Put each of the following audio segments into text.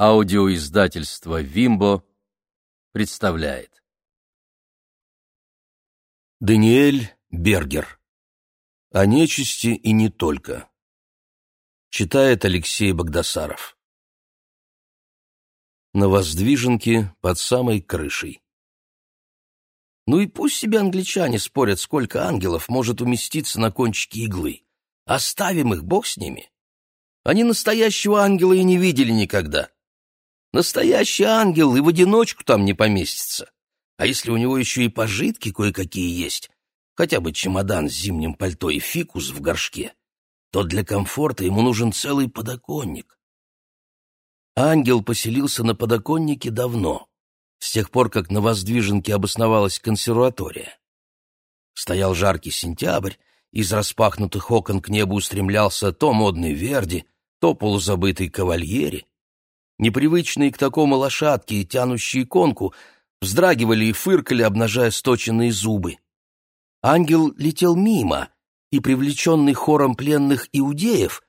Аудиоиздательство «Вимбо» представляет. Даниэль Бергер. О нечисти и не только. Читает Алексей Богдасаров. На воздвиженке под самой крышей. Ну и пусть себе англичане спорят, сколько ангелов может уместиться на кончике иглы. Оставим их, бог с ними. Они настоящего ангела и не видели никогда. Настоящий ангел и в одиночку там не поместится. А если у него еще и пожитки кое-какие есть, хотя бы чемодан с зимним пальто и фикус в горшке, то для комфорта ему нужен целый подоконник. Ангел поселился на подоконнике давно, с тех пор, как на Воздвиженке обосновалась консерватория. Стоял жаркий сентябрь, из распахнутых окон к небу устремлялся то модный Верди, то полузабытый кавальери, непривычные к такому лошадки тянущие конку, вздрагивали и фыркали, обнажая сточенные зубы. Ангел летел мимо, и, привлеченный хором пленных иудеев,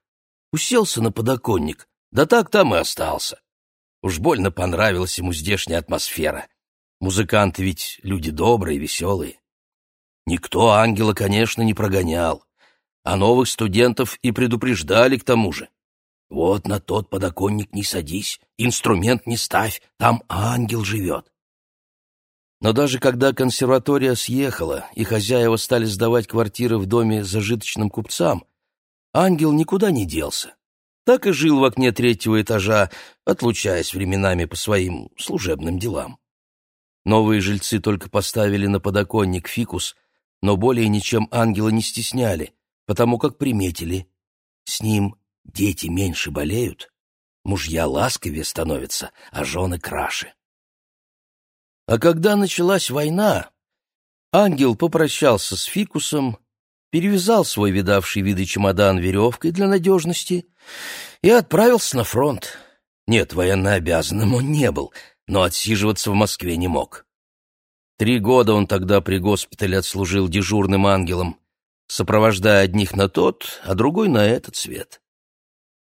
уселся на подоконник, да так там и остался. Уж больно понравилась ему здешняя атмосфера. Музыканты ведь люди добрые, веселые. Никто ангела, конечно, не прогонял, а новых студентов и предупреждали к тому же. Вот на тот подоконник не садись, инструмент не ставь, там ангел живет. Но даже когда консерватория съехала и хозяева стали сдавать квартиры в доме зажиточным купцам, ангел никуда не делся. Так и жил в окне третьего этажа, отлучаясь временами по своим служебным делам. Новые жильцы только поставили на подоконник фикус, но более ничем ангела не стесняли, потому как приметили. С ним Дети меньше болеют, мужья ласковее становятся, а жены краше. А когда началась война, ангел попрощался с Фикусом, перевязал свой видавший виды чемодан веревкой для надежности и отправился на фронт. Нет, военнообязанным он не был, но отсиживаться в Москве не мог. Три года он тогда при госпитале отслужил дежурным ангелом, сопровождая одних на тот, а другой на этот свет.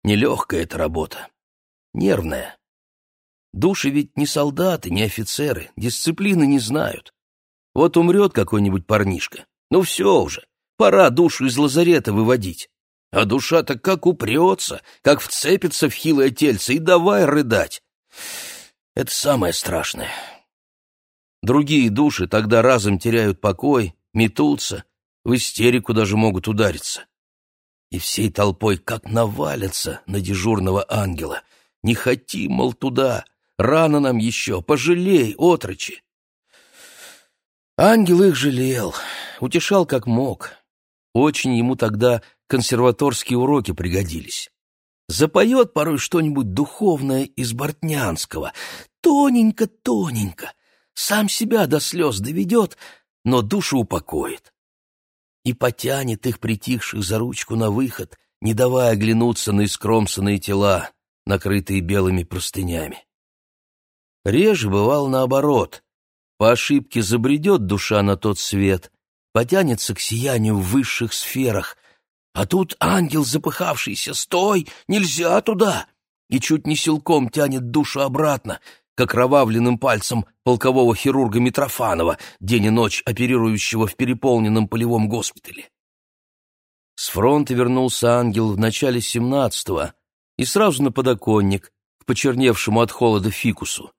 Нелегкая эта работа. Нервная. Души ведь не солдаты, не офицеры, дисциплины не знают. Вот умрет какой-нибудь парнишка. Ну все уже, пора душу из лазарета выводить. А душа-то как упрется, как вцепится в хилое тельце и давай рыдать. Это самое страшное. Другие души тогда разом теряют покой, метутся, в истерику даже могут удариться и всей толпой как навалятся на дежурного ангела. Не хоти, мол, туда, рано нам еще, пожалей, отрочи. Ангел их жалел, утешал как мог. Очень ему тогда консерваторские уроки пригодились. Запоет порой что-нибудь духовное из Бортнянского, тоненько-тоненько, сам себя до слез доведет, но душу упокоит и потянет их притихших за ручку на выход, не давая оглянуться на искромсанные тела, накрытые белыми простынями. Реже бывал наоборот. По ошибке забредет душа на тот свет, потянется к сиянию в высших сферах, а тут ангел запыхавшийся «Стой! Нельзя туда!» и чуть не силком тянет душу обратно, как кровавленным пальцем полкового хирурга Митрофанова, день и ночь оперирующего в переполненном полевом госпитале. С фронта вернулся ангел в начале семнадцатого и сразу на подоконник, к почерневшему от холода фикусу.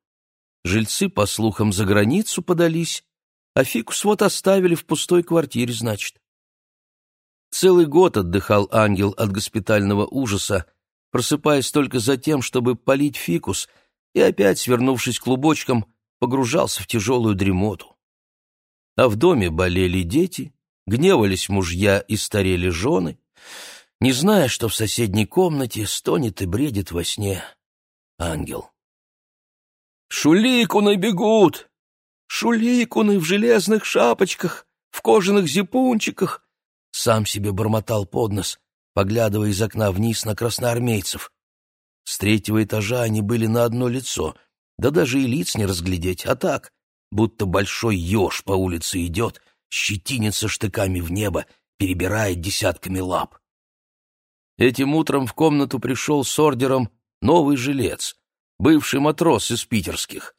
Жильцы, по слухам, за границу подались, а фикус вот оставили в пустой квартире, значит. Целый год отдыхал ангел от госпитального ужаса, просыпаясь только за тем, чтобы полить фикус — и опять, свернувшись клубочком, погружался в тяжелую дремоту. А в доме болели дети, гневались мужья и старели жены, не зная, что в соседней комнате стонет и бредит во сне ангел. «Шуликуны бегут! Шуликуны в железных шапочках, в кожаных зипунчиках!» Сам себе бормотал под нос, поглядывая из окна вниз на красноармейцев. С третьего этажа они были на одно лицо, да даже и лиц не разглядеть, а так, будто большой еж по улице идет, щетинится штыками в небо, перебирает десятками лап. Этим утром в комнату пришел с ордером новый жилец, бывший матрос из питерских.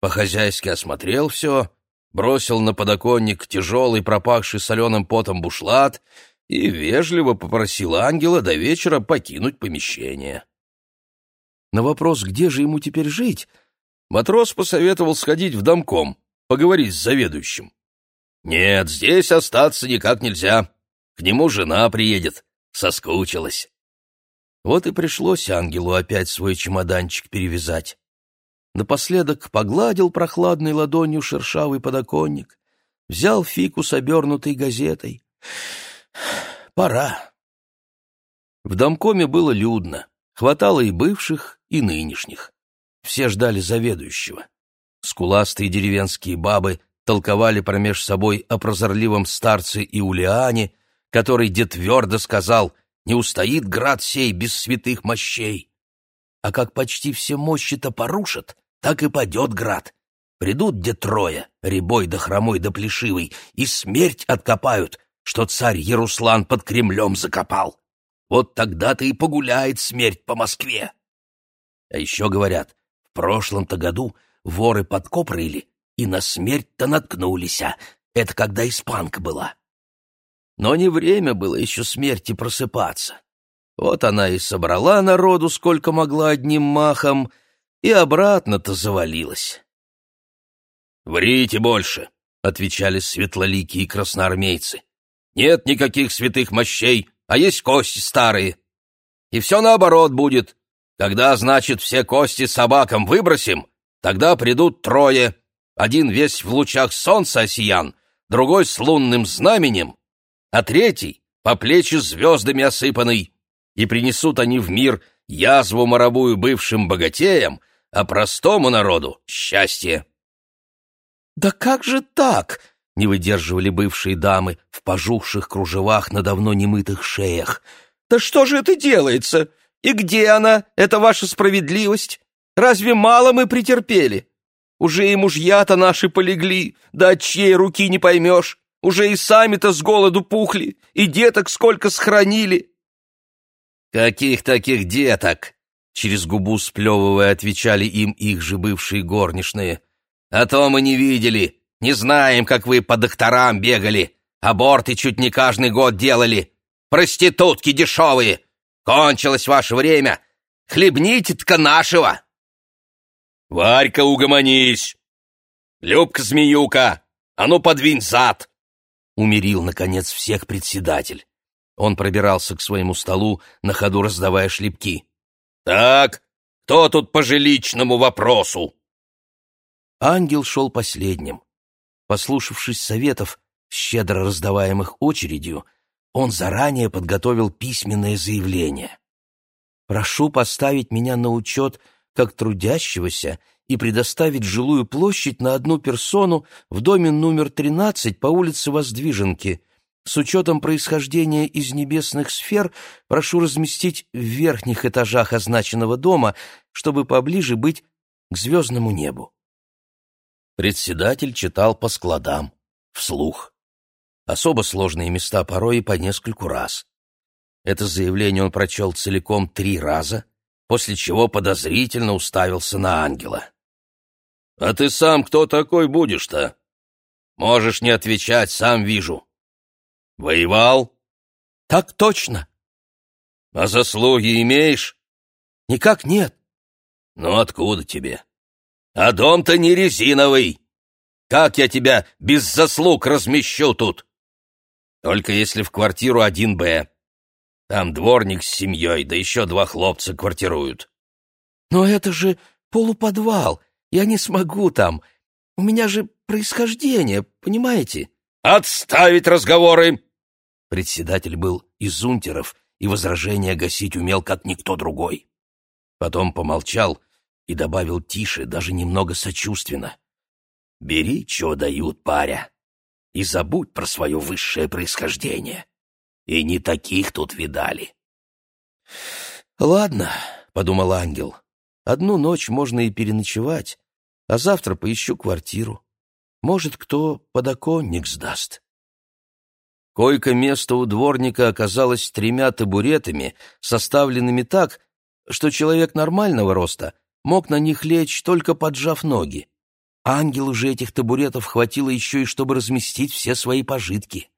По-хозяйски осмотрел все, бросил на подоконник тяжелый, пропахший соленым потом бушлат и вежливо попросил ангела до вечера покинуть помещение. На вопрос, где же ему теперь жить, матрос посоветовал сходить в домком, поговорить с заведующим. «Нет, здесь остаться никак нельзя. К нему жена приедет. Соскучилась». Вот и пришлось ангелу опять свой чемоданчик перевязать. Напоследок погладил прохладной ладонью шершавый подоконник, взял фикус, обернутый газетой. Пора. В домкоме было людно, хватало и бывших, и нынешних. Все ждали заведующего. Скуластые деревенские бабы толковали промеж собой о прозорливом старце Иулиане, который де твердо сказал «Не устоит град сей без святых мощей». А как почти все мощи-то порушат, так и падет град. Придут де трое, рябой да хромой да плешивый, и смерть откопают, что царь Яруслан под Кремлем закопал. Вот тогда-то и погуляет смерть по Москве. А еще говорят, в прошлом-то году воры подкоп рыли и на смерть-то наткнулись, а это когда испанка была. Но не время было еще смерти просыпаться. Вот она и собрала народу, сколько могла одним махом, и обратно-то завалилась. «Врите больше», — отвечали светлоликие красноармейцы. «Нет никаких святых мощей, а есть кости старые. И все наоборот будет. Когда, значит, все кости собакам выбросим, тогда придут трое, один весь в лучах солнца осиян, другой с лунным знаменем, а третий по плечи звездами осыпанный, и принесут они в мир язву моровую бывшим богатеям, а простому народу — счастье. «Да как же так?» — не выдерживали бывшие дамы в пожухших кружевах на давно немытых шеях. «Да что же это делается? И где она, Это ваша справедливость? Разве мало мы претерпели? Уже и мужья-то наши полегли, да от чьей руки не поймешь. Уже и сами-то с голоду пухли, и деток сколько схоронили. «Каких таких деток?» Через губу сплевывая отвечали им их же бывшие горничные. «А то мы не видели, не знаем, как вы по докторам бегали, аборты чуть не каждый год делали. Проститутки дешевые! Кончилось ваше время! Хлебните-тка нашего!» «Варька, угомонись! Любка-змеюка, а ну подвинь зад!» Умерил, наконец, всех председатель. Он пробирался к своему столу, на ходу раздавая шлепки. «Так, кто тут по жилищному вопросу?» Ангел шел последним. Послушавшись советов, щедро раздаваемых очередью, он заранее подготовил письменное заявление. «Прошу поставить меня на учет как трудящегося и предоставить жилую площадь на одну персону в доме номер 13 по улице Воздвиженки. С учетом происхождения из небесных сфер прошу разместить в верхних этажах означенного дома, чтобы поближе быть к звездному небу. Председатель читал по складам, вслух. Особо сложные места порой и по нескольку раз. Это заявление он прочел целиком три раза, после чего подозрительно уставился на ангела. «А ты сам кто такой будешь-то? Можешь не отвечать, сам вижу. Воевал?» «Так точно». «А заслуги имеешь?» «Никак нет». «Ну откуда тебе? А дом-то не резиновый. Как я тебя без заслуг размещу тут? Только если в квартиру один б Там дворник с семьей, да еще два хлопца квартируют». «Но это же полуподвал. Я не смогу там. У меня же происхождение, понимаете?» «Отставить разговоры!» Председатель был из унтеров и возражения гасить умел, как никто другой. Потом помолчал и добавил тише, даже немного сочувственно. «Бери, что дают, паря, и забудь про свое высшее происхождение. И не таких тут видали». «Ладно», — подумал ангел, — «одну ночь можно и переночевать, а завтра поищу квартиру. Может, кто подоконник сдаст. Койко-место у дворника оказалось тремя табуретами, составленными так, что человек нормального роста мог на них лечь, только поджав ноги. Ангелу же этих табуретов хватило еще и чтобы разместить все свои пожитки.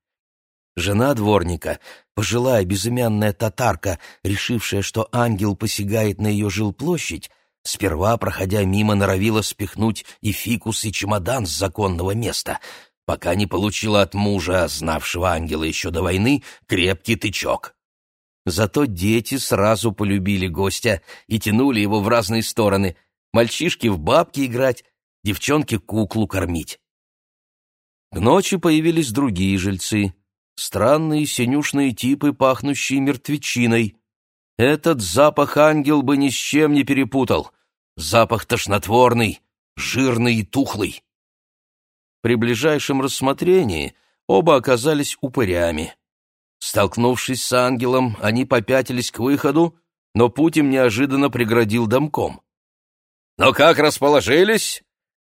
Жена дворника, пожилая безымянная татарка, решившая, что ангел посягает на ее жилплощадь, сперва, проходя мимо, норовила спихнуть и фикус, и чемодан с законного места, пока не получила от мужа, знавшего ангела еще до войны, крепкий тычок. Зато дети сразу полюбили гостя и тянули его в разные стороны. Мальчишки в бабки играть, девчонки куклу кормить. К ночи появились другие жильцы — Странные синюшные типы, пахнущие мертвечиной. Этот запах ангел бы ни с чем не перепутал. Запах тошнотворный, жирный и тухлый. При ближайшем рассмотрении оба оказались упырями. Столкнувшись с ангелом, они попятились к выходу, но путь им неожиданно преградил домком. «Ну как расположились?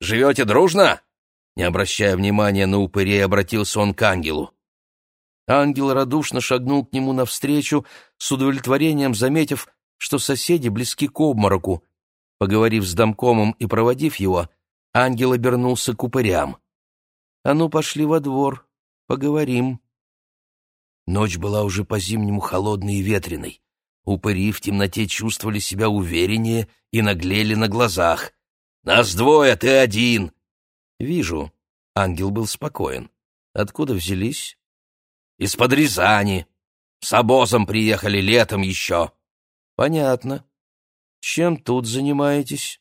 Живете дружно?» Не обращая внимания на упырей, обратился он к ангелу. Ангел радушно шагнул к нему навстречу, с удовлетворением заметив, что соседи близки к обмороку. Поговорив с домкомом и проводив его, ангел обернулся к упырям. «А ну, пошли во двор, поговорим». Ночь была уже по-зимнему холодной и ветреной. Упыри в темноте чувствовали себя увереннее и наглели на глазах. «Нас двое, ты один!» «Вижу». Ангел был спокоен. «Откуда взялись?» Из-под Рязани. С обозом приехали летом еще. Понятно. Чем тут занимаетесь?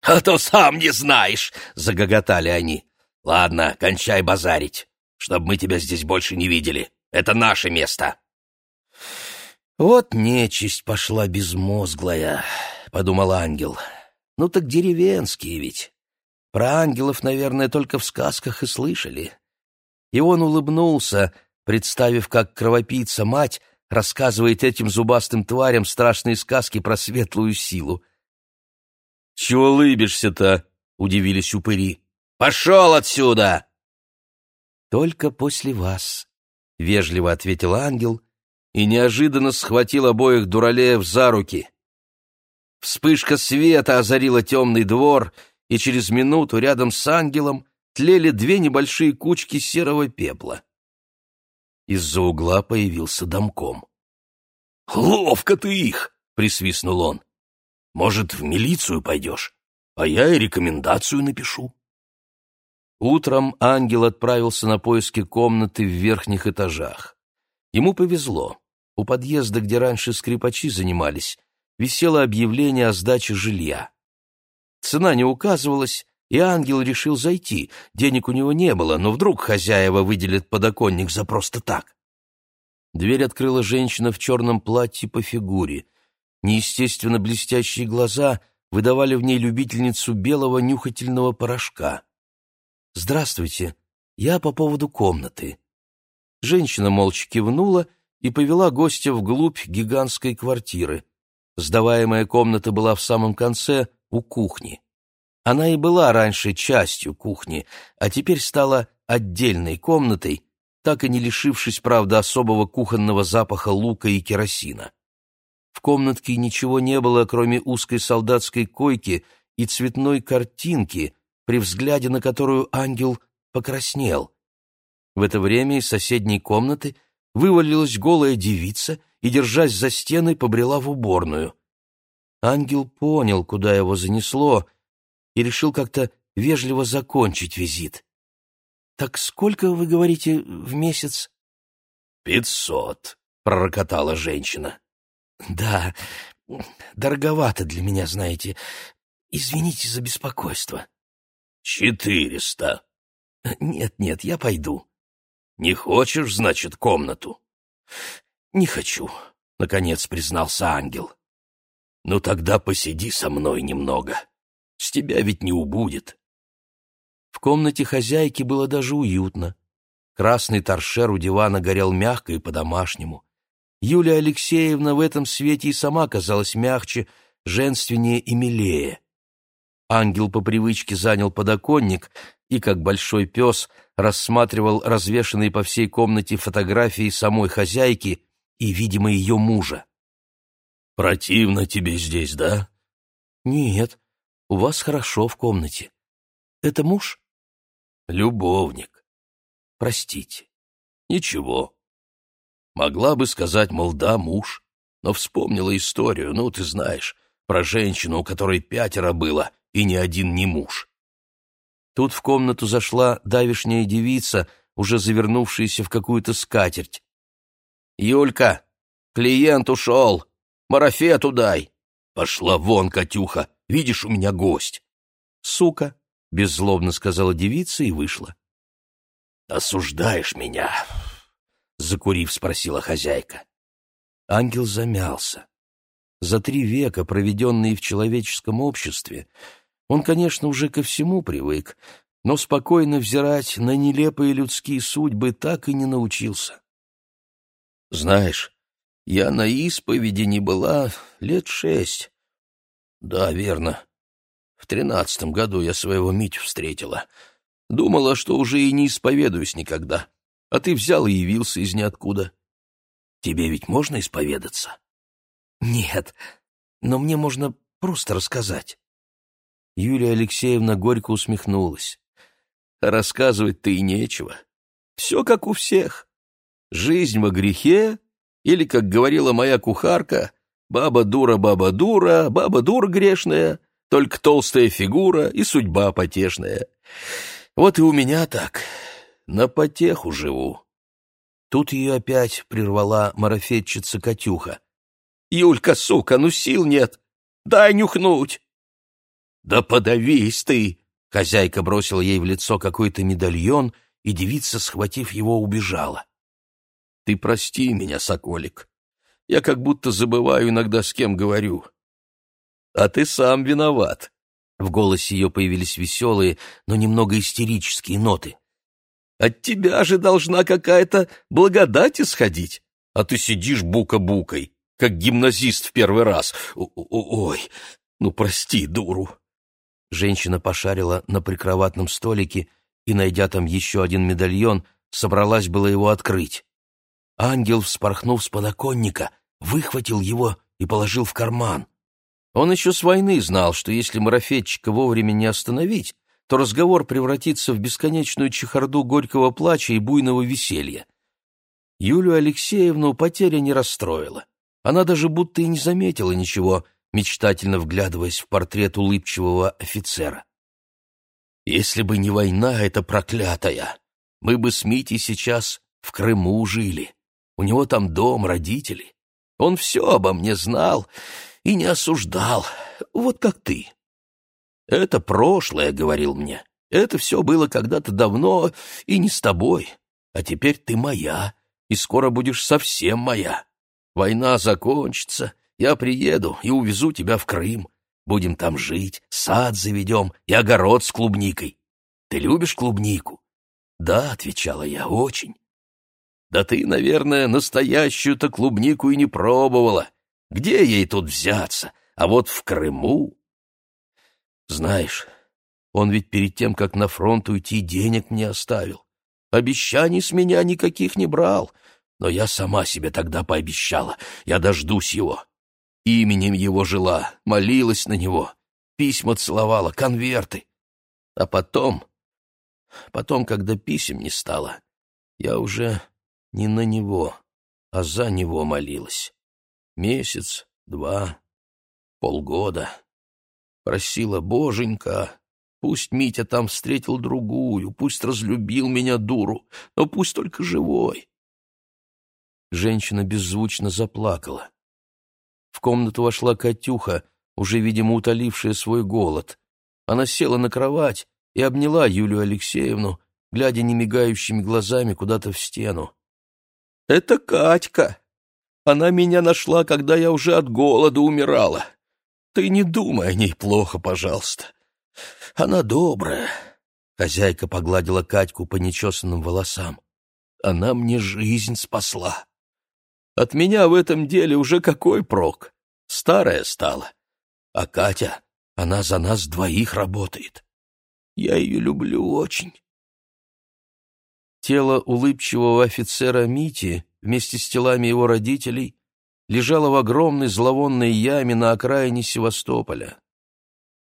А то сам не знаешь, загоготали они. Ладно, кончай базарить, чтобы мы тебя здесь больше не видели. Это наше место. Вот нечисть пошла безмозглая, подумал ангел. Ну так деревенские ведь. Про ангелов, наверное, только в сказках и слышали. И он улыбнулся, представив, как кровопийца-мать рассказывает этим зубастым тварям страшные сказки про светлую силу. «Чего лыбишься-то?» — удивились упыри. «Пошел отсюда!» «Только после вас», — вежливо ответил ангел и неожиданно схватил обоих дуралеев за руки. Вспышка света озарила темный двор, и через минуту рядом с ангелом тлели две небольшие кучки серого пепла. Из-за угла появился домком. «Ловко ты их!» — присвистнул он. «Может, в милицию пойдешь? А я и рекомендацию напишу». Утром ангел отправился на поиски комнаты в верхних этажах. Ему повезло. У подъезда, где раньше скрипачи занимались, висело объявление о сдаче жилья. Цена не указывалась, и ангел решил зайти. Денег у него не было, но вдруг хозяева выделят подоконник за просто так. Дверь открыла женщина в черном платье по фигуре. Неестественно блестящие глаза выдавали в ней любительницу белого нюхательного порошка. «Здравствуйте, я по поводу комнаты». Женщина молча кивнула и повела гостя вглубь гигантской квартиры. Сдаваемая комната была в самом конце, у кухни. Она и была раньше частью кухни, а теперь стала отдельной комнатой, так и не лишившись, правда, особого кухонного запаха лука и керосина. В комнатке ничего не было, кроме узкой солдатской койки и цветной картинки, при взгляде на которую ангел покраснел. В это время из соседней комнаты вывалилась голая девица и, держась за стеной, побрела в уборную. Ангел понял, куда его занесло, и решил как-то вежливо закончить визит. «Так сколько, вы говорите, в месяц?» «Пятьсот», — пророкотала женщина. «Да, дороговато для меня, знаете. Извините за беспокойство». «Четыреста». «Нет-нет, я пойду». «Не хочешь, значит, комнату?» «Не хочу», — наконец признался ангел. «Ну тогда посиди со мной немного». С тебя ведь не убудет. В комнате хозяйки было даже уютно. Красный торшер у дивана горел мягко и по-домашнему. Юлия Алексеевна в этом свете и сама казалась мягче, женственнее и милее. Ангел по привычке занял подоконник и, как большой пес, рассматривал развешанные по всей комнате фотографии самой хозяйки и, видимо, ее мужа. «Противно тебе здесь, да?» «Нет, у вас хорошо в комнате. Это муж? Любовник. Простите. Ничего. Могла бы сказать, мол, да, муж, но вспомнила историю, ну, ты знаешь, про женщину, у которой пятеро было, и ни один не муж. Тут в комнату зашла давишняя девица, уже завернувшаяся в какую-то скатерть. «Юлька, клиент ушел! Марафету дай!» «Пошла вон, Катюха! Видишь, у меня гость!» «Сука!» — беззлобно сказала девица и вышла. «Осуждаешь меня?» — закурив, спросила хозяйка. Ангел замялся. За три века, проведенные в человеческом обществе, он, конечно, уже ко всему привык, но спокойно взирать на нелепые людские судьбы так и не научился. «Знаешь, я на исповеди не была лет шесть. Да, верно. В тринадцатом году я своего Митю встретила. Думала, что уже и не исповедуюсь никогда. А ты взял и явился из ниоткуда. Тебе ведь можно исповедаться? Нет, но мне можно просто рассказать. Юлия Алексеевна горько усмехнулась. Рассказывать-то и нечего. Все как у всех. Жизнь во грехе, или, как говорила моя кухарка, баба дура, баба дура, баба дура грешная, только толстая фигура и судьба потешная. Вот и у меня так, на потеху живу. Тут ее опять прервала марафетчица Катюха. «Юлька, сука, ну сил нет! Дай нюхнуть!» «Да подавись ты!» Хозяйка бросила ей в лицо какой-то медальон, и девица, схватив его, убежала. «Ты прости меня, соколик. Я как будто забываю иногда, с кем говорю. А ты сам виноват». В голосе ее появились веселые, но немного истерические ноты. «От тебя же должна какая-то благодать исходить, а ты сидишь бука-букой, как гимназист в первый раз. О Ой, ну прости, дуру». Женщина пошарила на прикроватном столике и, найдя там еще один медальон, собралась было его открыть. Ангел, вспорхнув с подоконника, выхватил его и положил в карман. Он еще с войны знал, что если марафетчика вовремя не остановить, то разговор превратится в бесконечную чехарду горького плача и буйного веселья. Юлию Алексеевну потеря не расстроила. Она даже будто и не заметила ничего, мечтательно вглядываясь в портрет улыбчивого офицера. «Если бы не война эта проклятая, мы бы с Митей сейчас в Крыму жили. У него там дом, родители. Он все обо мне знал и не осуждал, вот как ты. Это прошлое, — говорил мне. Это все было когда-то давно и не с тобой. А теперь ты моя, и скоро будешь совсем моя. Война закончится, я приеду и увезу тебя в Крым. Будем там жить, сад заведем и огород с клубникой. Ты любишь клубнику? Да, — отвечала я, — очень. Да ты, наверное, настоящую-то клубнику и не пробовала. Где ей тут взяться? А вот в Крыму... Знаешь, он ведь перед тем, как на фронт уйти, денег не оставил. Обещаний с меня никаких не брал, но я сама себе тогда пообещала. Я дождусь его. Именем его жила, молилась на него, письма целовала, конверты. А потом... Потом, когда писем не стало, я уже не на него, а за него молилась. Месяц, два, полгода. Просила, боженька, пусть Митя там встретил другую, пусть разлюбил меня, дуру, но пусть только живой. Женщина беззвучно заплакала. В комнату вошла Катюха, уже, видимо, утолившая свой голод. Она села на кровать и обняла Юлию Алексеевну, глядя немигающими глазами куда-то в стену. — Это Катька, она меня нашла, когда я уже от голода умирала. Ты не думай о ней плохо, пожалуйста. Она добрая. Хозяйка погладила Катьку по нечесанным волосам. Она мне жизнь спасла. От меня в этом деле уже какой прок? Старая стала. А Катя, она за нас двоих работает. Я ее люблю очень. Тело улыбчивого офицера Мити вместе с телами его родителей лежало в огромной зловонной яме на окраине Севастополя.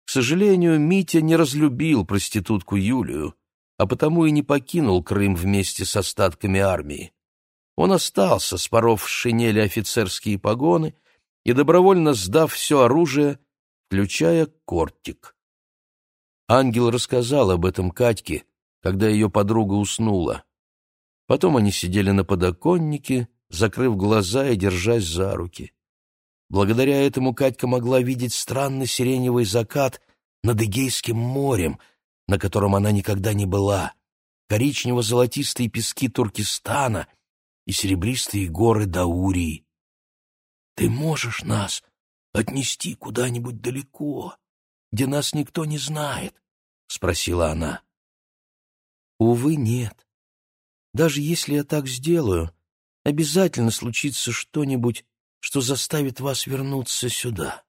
К сожалению, Митя не разлюбил проститутку Юлию, а потому и не покинул Крым вместе с остатками армии. Он остался, споров в шинели офицерские погоны и добровольно сдав все оружие, включая кортик. Ангел рассказал об этом Катьке, когда ее подруга уснула. Потом они сидели на подоконнике, закрыв глаза и держась за руки. Благодаря этому Катька могла видеть странный сиреневый закат над Эгейским морем, на котором она никогда не была, коричнево-золотистые пески Туркестана и серебристые горы Даурии. «Ты можешь нас отнести куда-нибудь далеко, где нас никто не знает?» — спросила она. «Увы, нет. Даже если я так сделаю, обязательно случится что-нибудь, что заставит вас вернуться сюда.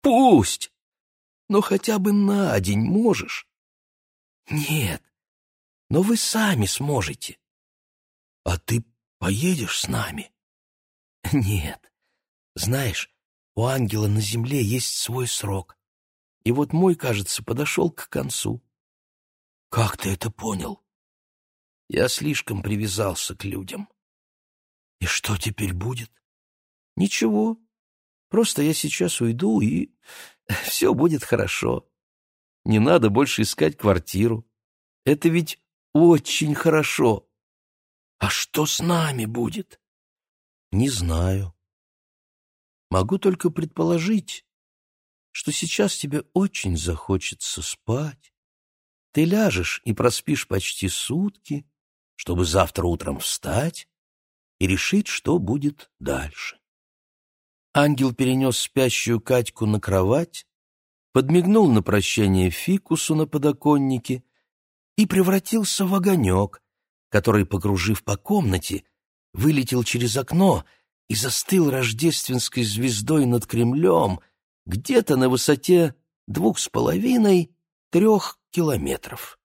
Пусть! Но хотя бы на день можешь? Нет, но вы сами сможете. А ты поедешь с нами? Нет. Знаешь, у ангела на земле есть свой срок. И вот мой, кажется, подошел к концу. Как ты это понял? Я слишком привязался к людям. И что теперь будет? Ничего. Просто я сейчас уйду, и все будет хорошо. Не надо больше искать квартиру. Это ведь очень хорошо. А что с нами будет? Не знаю. Могу только предположить, что сейчас тебе очень захочется спать. Ты ляжешь и проспишь почти сутки, чтобы завтра утром встать и решить, что будет дальше. Ангел перенес спящую Катьку на кровать, подмигнул на прощание фикусу на подоконнике и превратился в огонек, который, покружив по комнате, вылетел через окно и застыл рождественской звездой над Кремлем где-то на высоте двух с половиной трех километров.